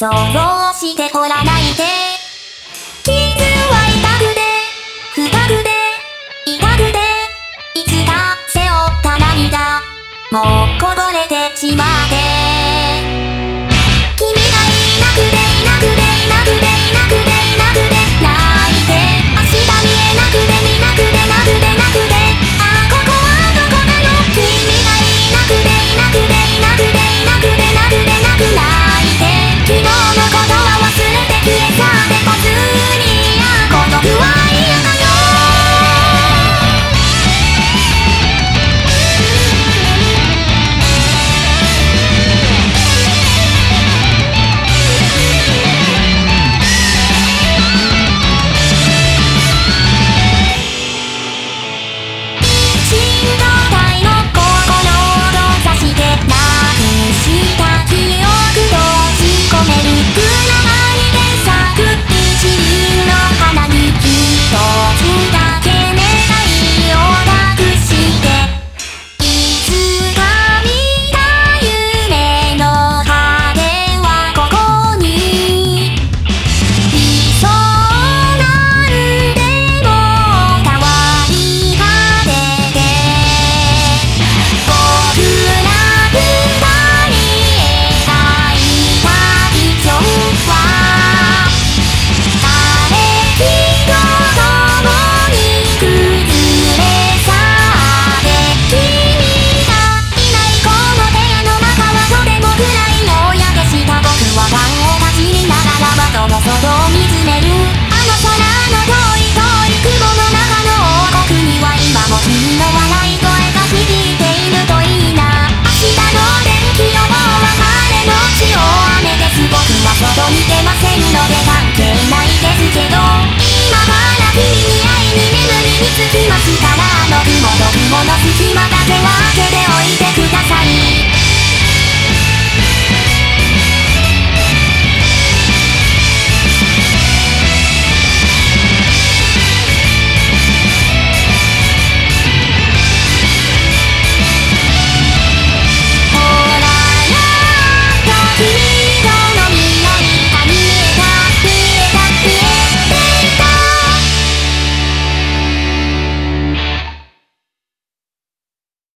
想像してほらないで。傷は痛くて深くて痛くていつか背負った涙もうこぼれてしまって。ませんので関係ないですけどまばら君に会いに眠りにつきますからあの雲と雲の隙間だけは開けておいてください